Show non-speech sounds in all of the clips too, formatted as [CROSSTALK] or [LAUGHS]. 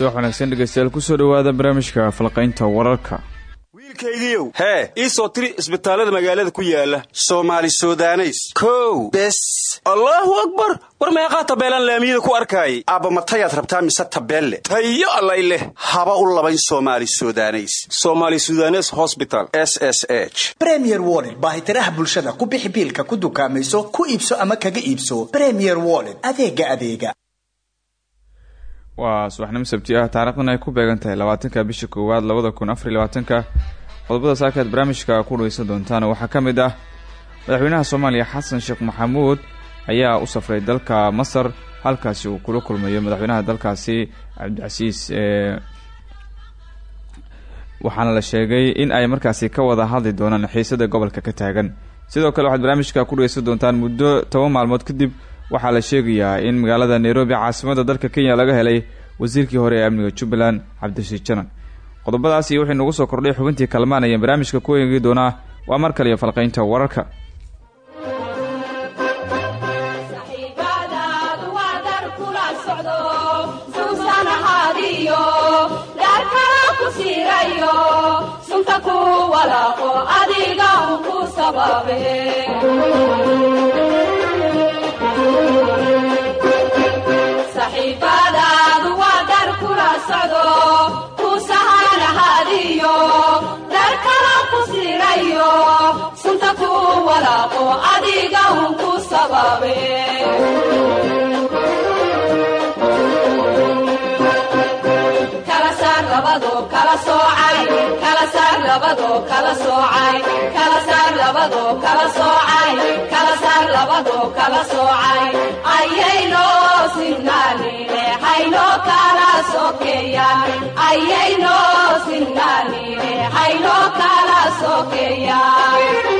subax wanaagsan dhegeystayaal ku soo dhowaada barnaamijka falqaynta wararka. Wiilkaygiiow hee ii soo tiri isbitaallada magaalada ku yaalla soomaali sudaneys. Kow bes. Allaahu akbar! War meeqaa tabeelaan laamiyada ku arkaayay. Aabba matayaad rabtaa mise tabeelle tayo allay leh. Haba u labayn soomaali sudaneys. Somaali sudanes hosbital s s h. Bremier woled baahitiraha bulshada ku bixi biilka ku dukaamayso ku iibso ama kaga iibso. Bremier woled adeega adeega waa subaxnimo sabti ah. Taarikhdan ay ku beegan tahay labaatanka bisha koowaad labada kun afariy labaatanka. Qodobada saakaad barnaamijka ku dhageysan doontaan waxaa ka mid ah. Madaxweynaha soomaaliya xasan sheekh maxamuud ayaa u safray dalka masar halkaasi uu kula kulmayo madaxweynaha dalkaasi cabdicasiis waxaana la sheegay in ay markaasi ka wada hadli doonaan xiisada gobolka ka taagan. Sidoo kale waxaad barnaamijka ku dhageysan doontaan muddo toban maalmood kadib waxaa la sheegayaa in magaalada nairobi caasimada dalka kenya laga helay wasiirkii hore ee amniga jubbaland cabdirashiid janan. Qodobadaas iyo wixii nagu soo kordhay xubintii kalmaan ayaan barnaamijka ku eegi doonaa waa mar kale iyo falqaynta wararka ku waraaqo adiga un ku sababe. Ayayno sinnaanine hayno kala sokeyan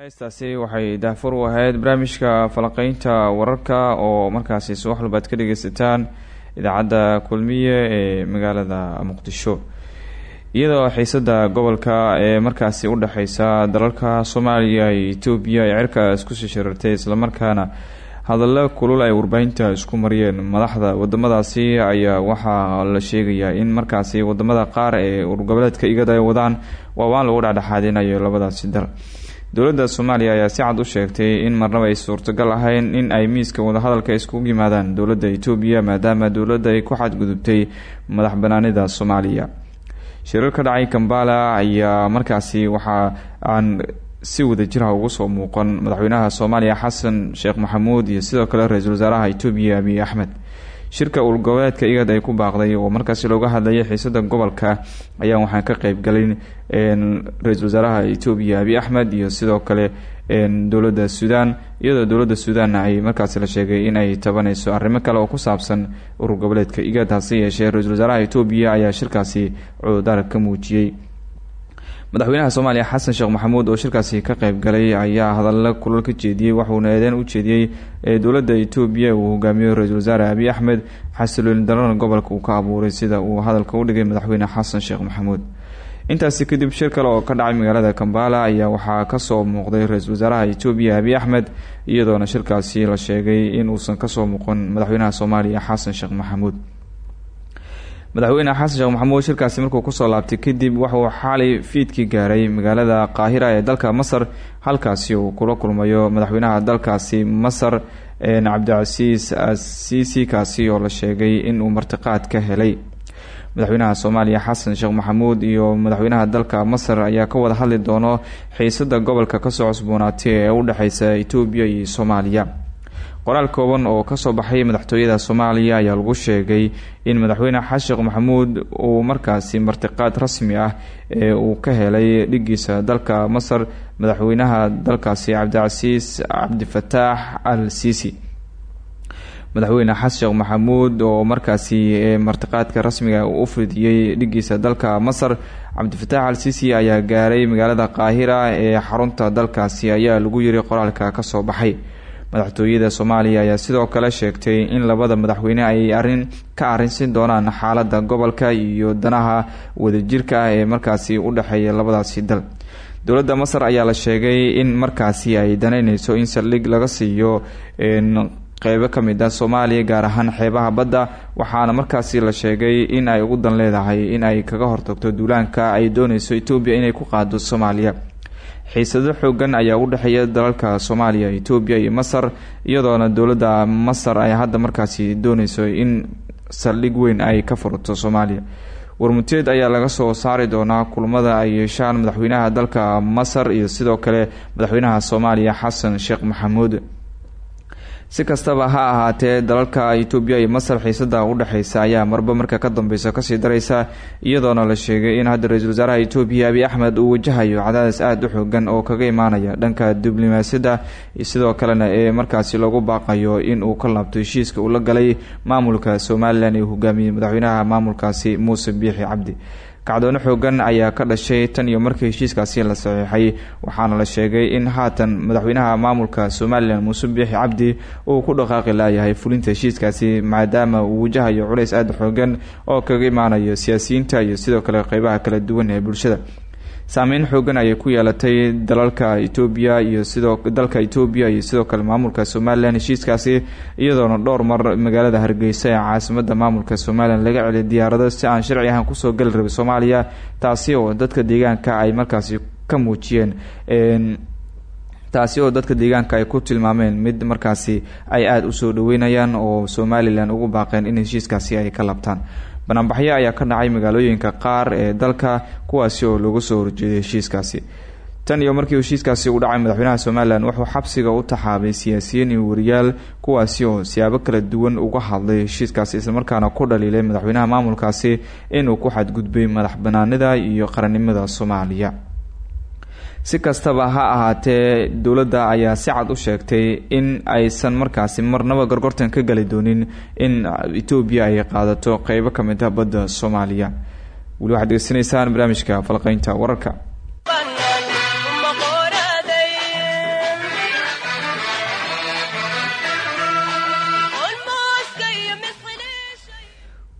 heestaasi waxay daafur u ahayd barnaamijka falaqeynta wararka oo markaasi subax walba ad ka dhageysataan idaacadda kulmiye ee magaalada muqdisho. Iyadoo xiisada gobolka ee markaasi u dhexeysa dalalka soomaaliya iyo etoobiya ay cirka isku sii shirartay islamarkaana hadallo kulul ay warbaahinta isku mariyeen. Madaxda wadamadaasi ayaa waxaa la sheegayaa in markaasi waddamada qaar ee urgoboleedka igada ay wadaan waawaan lagu dhexdhexaadinayo labadaasi dal dowladda soomaaliya ayaa si cad u sheegtay in marnaba ay suurtagal ahayn in ay miiska wadahadalka iskugu yimaadaan dowladda etoobiya maadaama dowladda ay ku xadgudubtay madax banaanida soomaaliya. Shirar ka dhacay kambala ayaa markaasi waxaa aan si wadajirha ugu soo muuqan madaxweynaha soomaaliya xasan sheekh maxamuud iyo sidoo kale ra'iisul wasaaraha etoobiya abiy axmed shirka ulgoboleedka igad ay ku baaqday oo markaasi looga hadlayay xiisada gobolka ayaa waxaan ka qeybgalin ra'iisul wasaaraha etoobiya abiy axmed iyo sidoo kale dowladda suudaan iyadoo dowladda suudaanna ay markaasi la sheegay in ay tabanayso arrimo kale oo ku saabsan urur igad hase yeeshee ra'iisul wasaaraha etoobiya ayaa shirkaasi cudurdaar ka muujiyey madaxweynaha soomaaliya xasan sheekh maxamuud oo shirkaasi ka qeyb galay ayaa hadalla kulal ka jeediyey waxuuna eedeen u jeediyey dowladda etoobiya uu hogaamiyo ra'iisul wasaare abiy axmed xasilooni darana gobolka uu ka abuuray sida uu hadalka u dhigay madaxweyne xasan sheekh maxamuud. Intaasi kadib shir kale oo ka dhacay magaalada kambala ayaa waxaa ka soo muuqday ra'iisul wasaaraha etoobiya abiy axmed iyadoona shirkaasi la sheegay in uusan ka soo muuqan madaxweynaha soomaaliya xasan sheekh maxamuud madaxweyne xasan sheekh maxamuud shirkaasi markuu ku soo laabtay kadib wuxuu xalay fiidkii gaaray magaalada qaahira ee dalka masar halkaasi uu kula kulmayo madaxweynaha dalkaasi masar cabdicasiis asiisi kaasi oo la sheegay inuu martiqaad ka helay. Madaxweynaha soomaaliya xasan sheekh maxamuud iyo madaxweynaha dalka masar ayaa ka wada hadli doono xiisada gobolka ka soo cusboonaatay ee u dhexeysa etoobiya iyo soomaaliya qoraal kooban oo ka soo baxay madaxtooyada soomaaliya ayaa lagu sheegay in madaxweyne sheekh maxamuud uu markaasi martiqaad rasmi ah ee uu ka helay dhigiisa dalka masar madaxweynaha dalkaasi cabdicasiis cabdifataax al siisi madaxweyne xasan sheekh maxamuud oo markaasi martiqaadka rasmiga u fidiyey dhigiisa dalka masar cabdifataax al siisi ayaa gaaray magaalada qaahira ee xarunta dalkaasi ayaa lagu yiri qoraalka ka soo baxay madaxtooyada soomaaliya ayaa sidoo kale sheegtay in labada madaxweyne ay arrin ka arrinsin doonaan xaalada gobolka iyo danaha wadajirka ah ee markaasi u dhexeeya labadaasi dal. Dowladda masar ayaa la sheegay in markaasi ay danaynayso in saldhig laga siiyo qeybo ka mid ah soomaaliya gaar ahaan xeebaha badda. Waxaana markaasi la sheegay in ay ugu dan leedahay in ay kaga hortagto duulaanka ay dooneyso etoobiya inay ku qaado soomaaliya xiisado xoogan ayaa u dhexeeya dalalka soomaaliya etoobiya iyo masar iyadoona dowladda masar ay hadda markaasi dooneyso in saldhig weyn ay ka furato soomaaliya. Warmuteed ayaa laga soo saari doonaa kulmada ay yeeshaan madaxweynaha dalka masar iyo sidoo kale madaxweynaha soomaaliya xasan sheekh maxamuud si kastaba ha ahaatee dalalka etoobiya iyo masar xiisada u dhexeysa ayaa marba marka ka dambeysa ka sii dareysa iyadoona la sheegay in hadda ra'iisul wasaaraha etoobiya abiy axmed uu wajahayo cadaadis aada u xoogan oo kaga imaanaya dhanka diblomaasiyadda sidoo kalena ee markaasi lagu baaqayo in uu ka laabto heshiiska uu la galay maamulka somalilan ee hogaamiyey madaxweynaha maamulkaasi muuse biixi cabdi kacdoono xoogan ayaa ka dhashay tan iyo markii heshiiskaasi la saxiixay waxaana la sheegay in haatan madaxweynaha maamulka somalilan muuse biixi cabdi uu ku dhaqaaqi laayahay fulinta heshiiskaasi maadaama uu wajahayo culays aada xoogan oo kaga imaanayo siyaasiyiinta iyo sidoo kale qeybaha kala duwan ee bulshada saameyn xoogan ayay ku yeelatay dalalka etoobiya iyo sidoo dalka etoobiya iyo sidoo kale maamulka somalilan heshiiskaasi iyadoona dhowr mar magaalada hargeysa ee caasimada maamulka somalilan laga celiyay diyaarado si aan sharci ahaan ku soo gali rabay soomaaliya taasi oo dadka deegaanka ay markaasi ka muujiyeen taasi oo dadka deegaanka ay ku tilmaameen mid markaasi ay aada u soo dhaweynayaan oo somalilan ugu baaqeen in heshiiskaasi ay ka labtaan banaanbaxyo ayaa ka dhacay magaalooyinka qaar ee dalka kuwaasi oo looga soo horjeeday heshiiskaasi. Tan iyo markii heshiiskaasi uu dhacay madaxweynaha somalilan wuxuu xabsiga u taxaabay siyaasiyiin iyo wariyaal kuwaasi oo siyaabo kala duwan uga hadlay heshiiskaasi islamarkaana ku dhaliilay madaxweynaha maamulkaasi inuu ku xadgudbay madax banaanida iyo qarannimada soomaaliya si kastaba ha ahaatee dowladda ayaa si cad u sheegtay in aysan markaasi marnaba gorgortan ka gali doonin in etoobiya ay qaadato qeybo ka mid ah badda soomaaliya. Weli waxaad degeysanaysaan barnaamijka falqeynta wararka.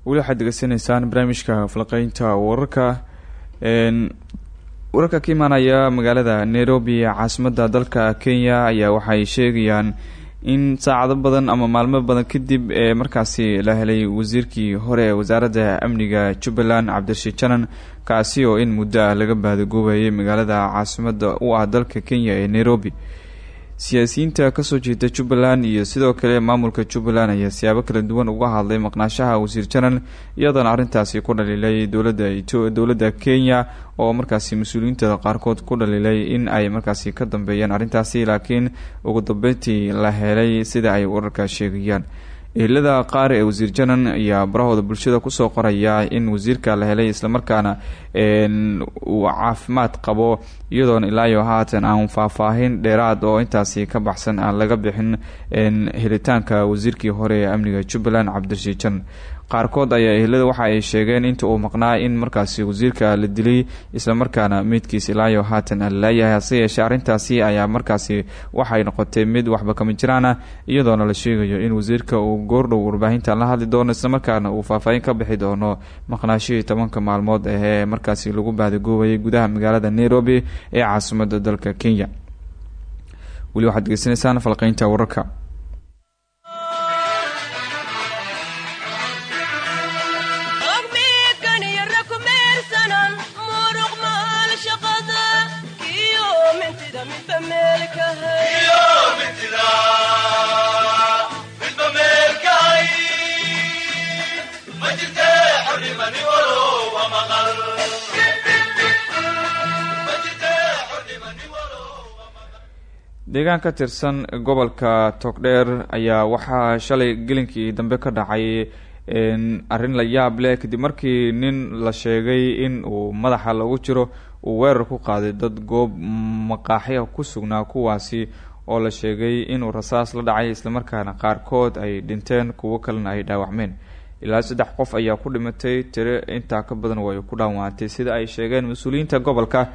Weli waxaad degeysanaysaan barnaamijka falqeynta wararka wararka ka imaanaya magaalada nairobi caasimadda dalka kenya ayaa waxay sheegayaan in saacado badan ama maalmo badan kadib ee markaasi la helay wasiirkii hore ee wasaaradda amniga jubbaland cabdirashiid janan kaasi oo in muddo ah laga baadagoobayay magaalada caasimadda u ah dalka kenya ee nairobi siyaasiyiinta ka soo jeeda jubbaland iyo sidoo kale maamulka jubbaland ayaa siyaabo kala duwan uga hadlay maqnaashaha wasiir janan iyadoona arrintaasi ku dhaliilay dowladda kenya oo markaasi mas'uuliyiinta qaarkood ku dhaliilay in ay markaasi ka dambeeyaan arrintaasi laakiin ugu dambeyntii la helay sida ay wararka sheegayaan ehelada qaar ee wasiir janan ayaa barahooda bulshada ku soo qoraya in wasiirka la helay islamarkaana uu caafimaad qabo iyadoona ilaayo haatan aan faahfaahin dheeraad oo intaasi ka baxsan aan laga bixin helitaanka wasiirkii hore ee amniga jubbaland cabdirashiid janan qaarkood ayaa ehelada waxa ay sheegeen inta uu maqnaa in markaasi wasiirka la dilay islamarkaana meydkiis ilaayo haatan aan laayahay hase yeeshee ayaa markaasi waxay noqotay mid waxba kama jiraana iyadoona la sheegayo in wasiirka uu goordhow warbaahinta la hadli doono islamarkaana uu faahfaahin ka bixi doono maqnaashihii tobanka maalmood ahee markaasi lagu baadagoobayay gudaha magaalada nairobi ee caasimada dalka kenya. Weli waxaad degeysanaysaan falqeynta wararka deegaan ka tirsan gobolka togdheer ayaa waxaa shalay gelinkii dambe ka dhacay arrin la yaab leh kadib markii nin la sheegay in uu madaxa lagu jiro uu weerar ku qaaday dad goob maqaaxya ku sugnaa kuwaasi oo la sheegay inuu rasaas la dhacay islamarkaana qaarkood ay dhinteen kuwo kalena ay dhaawacmeen. Ilaa saddex qof ayaa ku dhimatay tiro intaa ka badan way ku dhaawaantay sida ay sheegeen mas'uuliyiinta gobolka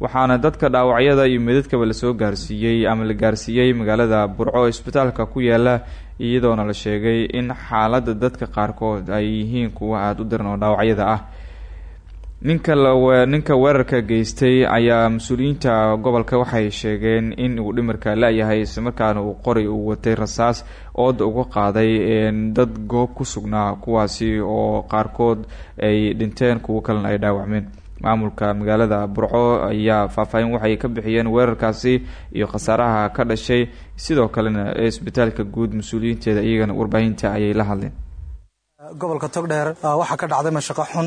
waxaana dadka dhaawacyada iyo meedadkaba la soo gaarsiiyey ama la gaarsiiyey magaalada burco isbitaalka ku yaalla iyadoona la sheegay in xaaladda dadka qaarkood ay yihiin kuwa aada u daran oo dhaawacyada ah. Ninka ninka weerarka geystay ayaa mas'uuliyiinta gobolka waxay sheegeen in uu dhimarka la-yahay islamarkaana uu qoray uu watay rasaas ooda uga qaaday dad goob ku sugnaa kuwaasi oo qaarkood ay dhinteen kuwo kalena ay dhaawacmeen maamulka magaalada burco ayaa faahfaahin waxay ka bixiyeen weerarkaasi iyo khasaaraha ka dhashay. Sidoo kalena isbitaalka guud mas'uuliyiinteeda iyagana warbaahinta ayay la hadleen. Gobolka togdheer waxaa ka dhacday mashaqo xun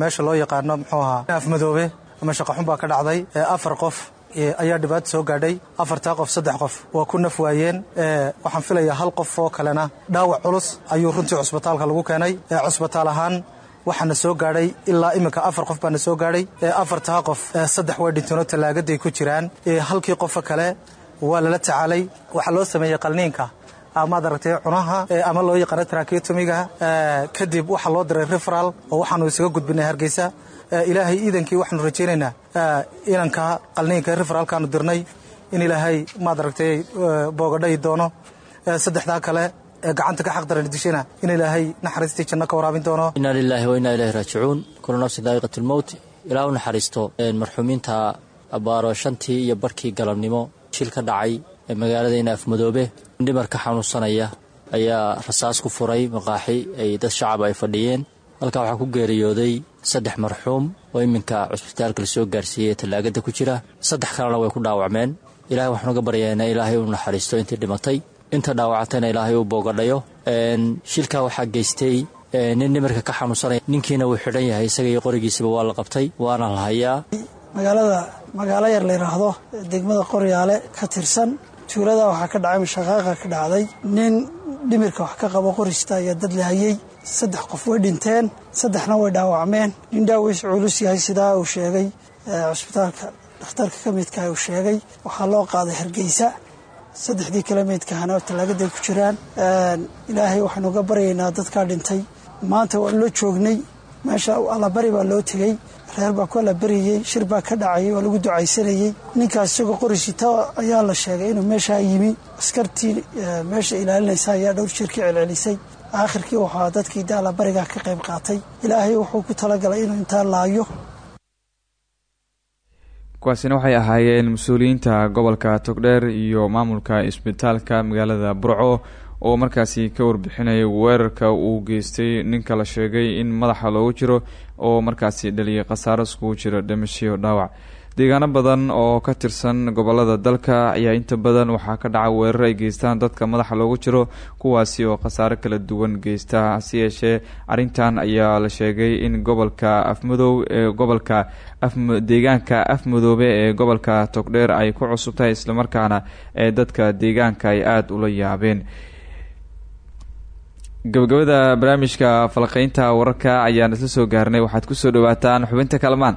meesha loo yaqaano muxuu ahaa afmadoobe mashaqo xun baa ka dhacday afar qof ayaa dhibaato soo gaadhay afartaa qof saddex qof. Waa ku naf waayeen waxaan filayaa hal qof oo kalena dhaawac culus ayuu runtii cusbitaalka lagu keenay. Cusbitaal ahaan waxaana soo gaadhay ilaa iminka afar qof baana soo gaadhay afartaa qof saddex way dhinteenoo tallaagaday ku jiraan. Halkii qofo kale waa lala tacaalay waxaa loo sameeyey qalniinka amaad aragtay cunaha ama loo yaqaano traketomiga kadib waxaa loo diray referal oo waxaanu isaga gudbinay hargeysa. Ilaahay iidankii waxaanu rajaynaynaa inanka qalniinka referaalkaanu dirnay in ilaahay maad aragtay boogadhayi doono. Saddexdaa kale gacanta ka xaqdaran dishana in ilaahay naxariistii janno ka waraabin doono. Inaa lilaahi wa inaa ilahi raajicuun. Kulu nafsin daa'iqat lmowt ilaa u naxariisto marxuumiinta abaaro shantii iyo barkii galabnimo. Shil dhacay ee magaaladayna afmadoobe. Dhimarka xanuunsanaya ayaa rasaas ku furay maqaaxi ay dad shacab ay fadhiyeen. Halkaa waxaa ku geeriyooday saddex marxuum oo iminka cusbitaalka la soo gaarsiiyey tallaagada ku jira. Saddex kalena way ku dhaawacmeen. Ilahay waxaan uga baryaynaa. Ilaahay uu naxariisto intii dhimatay inta dhaawacatayna ilaahay uu boogadhayo shilkaa waxaa geystay nin dhimarka ka xanuunsanaya ninkiina wuu xidhan yahay isaga iyo qorigiisaba waa la qabtay waana la hayaa. Magaalada magaalo yar la yidhaahdo degmada qoryaale ka tirsan tuulada waxaa ka dhacay mashaqaaqa ka dhacday. Nin dhimirka wax ka qabo qorista ayaa dad la hayey saddex qof way dhinteen saddexna way dhaawacmeen. Nin dhaawiis culus yahay sidaa uu sheegay cusbitaalka dhakhtarka ka midka uu sheegay. Waxaa loo qaaday hargeysa saddexdii kale meydkahana tallaagaday ku jiraan. Ilaahay waxaanu uga baryaynaa dadkaa dhintay. Maanta waan loo joognay. Meesha allabari baa loo tegey reer baa ku allabariyey shir baa ka dhacayay waa lagu ducaysanayey ninkaas isagoo qorisita ayaa la sheegay inuu meeshaa yimi. Askartii meesha ilaalinaysa ayaa dhowr jir ka celcelisay. Aakhirkii waxaa dadkii de allabarigaa ka qayb qaatay. Ilaahay wuxuu ku talagalay inuu intaa laayo kuwaasina waxay ahaayeen mas'uuliyiinta gobolka togdheer iyo maamulka isbitaalka magaalada burco oo markaasi ka warbixinayay weerarka uu geystay. Ninka la sheegay in madaxa loogu jiro oo markaasi dhaliyay khasaaro iskugu jiro dhimashiyo dhaawac deegaano badan oo ka tirsan gobollada dalka ayaa inta badan waxaa ka dhaca weerar ay geystaan dadka madaxa loogu jiro kuwaasi oo khasaaro kala duwan geysta hase yeeshee arrintan ayaa la sheegay in gobolka afmadow ee gobolka deegaanka afmadoobe ee gobolka togdheer ay ku cusub tahay islamarkaana ee dadka deegaanka ay aada ula yaabeen. Gabagabada barnaamijka falqeynta wararka ayaan isla soo gaarnay. Waxaad ku soo dhawaataan xubinta kalamaan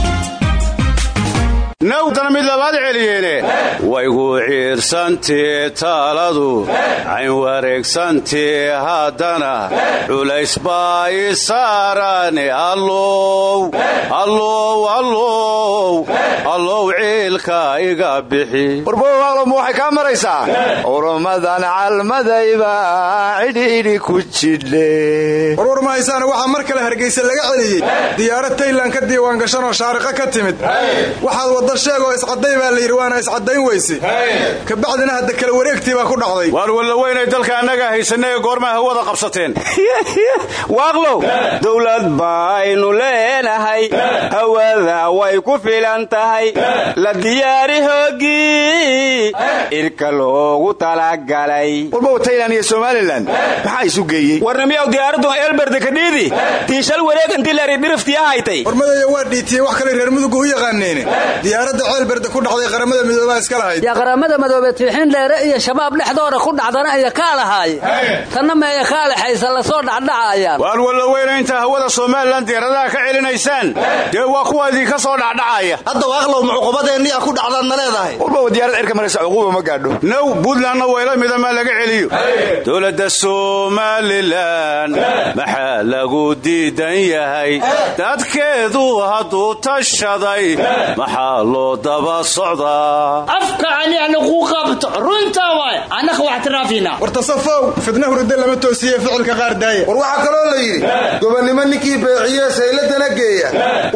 nawdana mid labaad celiyeene. Waygu ciirsantii taaladu. Cayn wareegsantii haddana. Culays baa i saarane allow allow allow allow ciilka iga bixi. Warboaalmu waxay kaa maraysaa? Urummadan calmadayba cidhiidhi ku jidhe. Warwar mahaysaana waxaa mar kale hargaysa laga celiyey. Diyaarad taylan ka diiwaangashanoo shaariqa ka timid wadda sheegoo iscadday baa layidhi waana iscaddayn weyse kabacdina hadda kala wareegtii baa ku dhacday. Waar walla weynay dalka annaga haysannae goormaa hawada qabsateen? [LAUGHS] Waaqlow dowlad baynu leenahay. Hawada way ku filan tahay. La diyaari hoogii irka loogu talagalay. Warbow taylan iyo somalilan maxaa isu geeyey? Warnamiyaw diyaaraddu eelberde kadhiidi tiishal wareeg intii leeri dhiriftiya haytay warmadaya waa dhiitiyey wax kale reer mudugu u yaqaaneene diyaaradda ceelberde ku dhacday qaramada midoobaa iska lahayd. Yaa qaramada midoobe tiixin dheere iyo shabaab dhexdooda ku dhacdana iyo kaa lahaay tanna meeya kaa lexaysa la soo dhacdhacayaan. Waar walla weyna intaa hawada somalilan diyaaradaha ka celinaysaan. Dee waa kuwa idinka soo dhacdhacaya. Hadda waaqlow mucuqubadeenniya ku dhacdaad ma leedahay. Diyaarad cirka maraysa cuquuba ma gaadho. Now buntlandna wayla midamaa laga celiyo. Dowladda somalilan maxaa lagu diidan yahay? Dadkeedu hadduu tashaday maxaa loo daba socdaa afka aniana ku qabto runta waay annaka wax tiraafina. War tasafow fidna hurda lama toosiye ficilka qaar daaya war waxaa kaloo la yidhi gobonnimo ninkii beeciye sayladana geeya.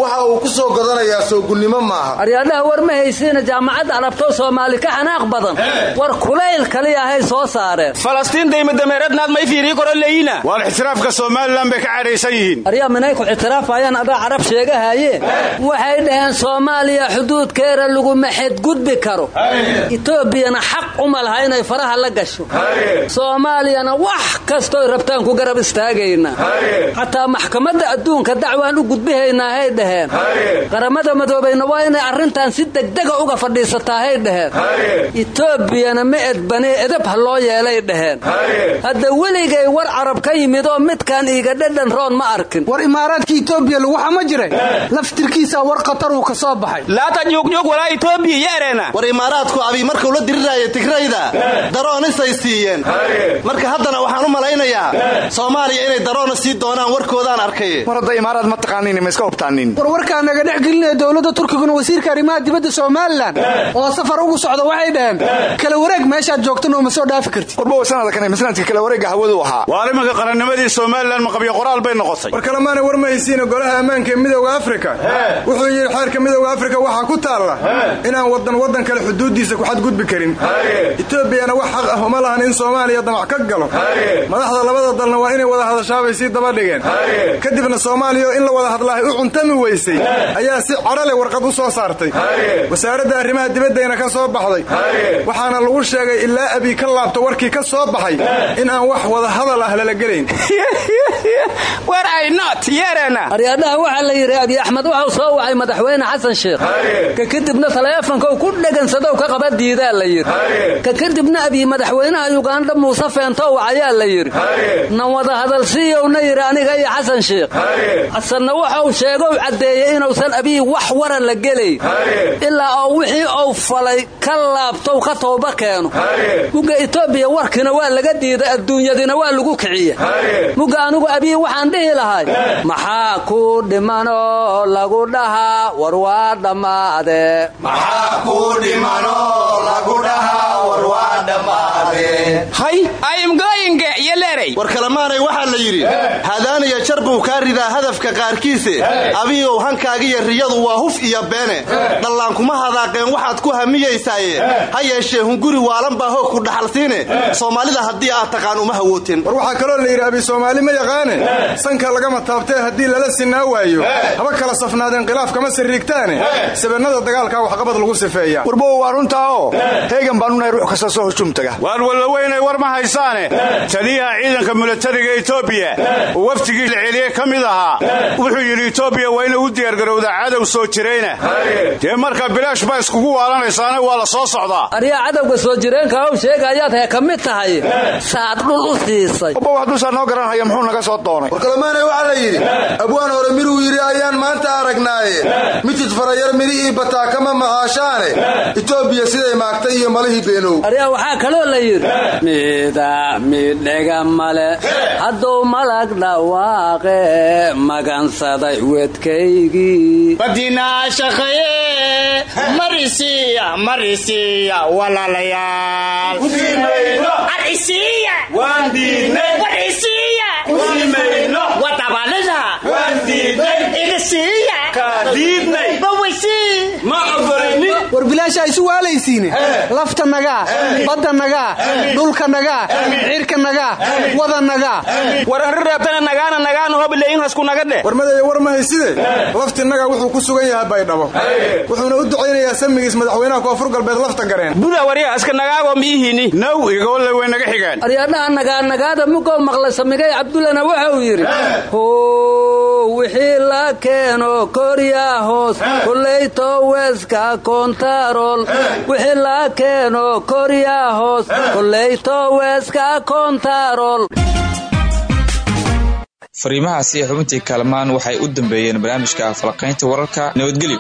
Waxa uu ku soo godanayaa soogunnimo maaha. Aryaadhaha war ma haysiina jaamacadda arabto soomaali ka xanaaq badan. War kulayl kaliyahay soo saareen falastiin daymaddameeradnaad may fiirii koro leeyina. Waar ixtiraafka somalilan bay ka cadhaysan yihiin. Aryaa minay ku ictiraafayaan adaa carab sheegahaye waxay dhaheen soomaaliya xuduudkeeda laguma xedgudbi karo. Etoobiyana xaq uma laha inay faraha la gasho. Soomaaliyana wax kastoy rabtaan ku garab istaagayna. Xataa maxkamadda adduunka dacwaan u gudbihaynaa hay dhaheen. Qaramada madoobayna waa inay arrintan si degdega uga fadhiisataa hay dhaheen. Etoobiyana ma edbane edab ha loo yeelay dhaheen. Hadda weligay war carab ka yimid oo midkaan iiga dhedhan roon ma arkin. War imaaraadka etoobiya laguxa ma jiray. Laftirkiisa war qataruu ka soo baxay laatajuugjug walaa etoobiya yeereena war imaaraadku abi markuu la diriraayo tigrayda daroonisay siiyeen. Marka haddana waxaan u malaynayaa soomaaliya inay daroona sii doonaan warkoodaan arkay. Mar hadda imaaraad ma taqaanin ma iska hubtaanin. War warkaa naga dhex gelinaya dowladda turkiguna wasiirka arrimaha dibadda somalilan. Oo safar ugu socda waxay dhaheen kala wareeg meeshaad joogtana uma soo dhaafi kartid. Warbow sanadkan masnaadka kala wareega hawadu ahaa. Waar imanka qarannimadii somalilan maqabyo qoraal bay noqotay. War kalemaana war ma haysiina golaha ammaanka ee midowda afrika. Wuxuu yidhi xeerka midowda afrika waxaa ku taalla inaan wadan waddan kale xuduuddiisa ku xadgudbi karin. Etoobiyana wax xaq ah uma lahan in soomaaliya damac ka galo. Madaxda labada dalna waa inay wada hadashaabay sii daba dhigeen. Kadibna soomaaliya oo in la wada hadlaahay u cuntami weysay ayaa si cadhale warqad u soo saartay. Wasaaradda arrimaha dibaddayna ka soo baxday. Waxaana lagu sheegay ilaa abii ka laabto warkii ka soo baxay in aan wax wada hadal ah lala gelayn. [LAUGHS] Aryaadhaha waxaa la yidhi abiy axmed waxau soo wacay madaxweyne xasan sheekh ka kadibna taleefanka u ku dhegansadow ka qaba diidaa la yidhi. Ka kadibna abiy madaxweyne madaxweynaha yuganda muuse feentow ayaa la yidhi. Nan wada hadalsiiyowna yidhi aniga iyo xasan sheikh. Xasanna waxauu sheegow caddeeyey inuusan abiyi wax waran la gelayn ilaa oo wixii uu falay ka laabtow ka tooba keeno mugga etoobiya warkina waa laga diiday adduunyadina waa lagu kiciye. Mugga anigu abiyi waxaan dhihi lahay maxaa ku dhimanoo lagu dhahaa? War waa dhammaade war kalemaanay waxaa la yidhi hadaaniya jar buu kaa ridaa hadafka qaarkiise abiyow hankaagiyo riyadu waa huf iyo beene dhallaankuma hadaaqeen waxaad ku hamiyaysaaye ha yeeshee hunguri waalan baa hoog ku dhaxalsiine soomaalida haddii aad taqaan uma hawootin war waxaa kaloo la yidhi abi soomaali ma yaqaane? Sanka lagama taabtee haddii lala sinaa waayo. Haba kala safnaadeen khilaaf kama sirriigtaane sabannada dagaalkaa waxqabad lagu sifeeya. Warbow waa runtaa oo. Heegan baanu nahay ruux kasta soo hujum taga. Waan wallaweynay war ma haysaane. Taliyaha ciidanka milatariga etoobiya uu waftigii la celiye ka mid ahaa. Wuxuu yidhi etoobiya waa inay u diyaargarowdaa cadow soo jirayna. Dee marka bilaash baa iskugu waalanaysaana waa la soo socdaa. Aryaa cadowga soo jireenka ow sheegayaad hee ka mid tahay. Saad dhul u siisay. Bow hadduusaa noo garanhaya muxuu naga soo doonay? War kalemaanay waxaa la yidhi abwaan hore miduu yidhi ayaan maanta aragnaaye. Mitid farayar midhihii bataa kama macaashaane etoobiya siday maagtay iyo malihii beenow aryaa waxaa kaloo la yidhi mida midhega male hadduu malag dhawaaqe magansaday wedkaygii. Badinaa shaqaye marisiya marisiya walaalayaal. Arisiya waan war bilaasha isu waalaysiine. Lafta nagaa badda nagaa dhulka nagaa cirka nagaa wada nagaa war arri reebtana nagaana nagaana hobileeyinhasku naga dheh war madaya war ma hayside? Laftinaga wuxuu ku sugan yahay baydhabo wuxuuna u ducaynayaa samigiis madaxweynaha koonfur galbeed lafta gareen. Buda warya iska nagaagoo miihiini naw igoole way naga xigaan. Aryaadhaha nagaanagaada mugow maqla samigay cabdullana waxa uu yidhi how wixii la keeno koryaa hoos kullayto weeska kontarool wixii la keeno koryaa hoos kullayto weeska kontarool fariimahaasi xubintii kaalmaan waxay u dambeeyeen barnaamijka falaqaynta wararka nabadgelyo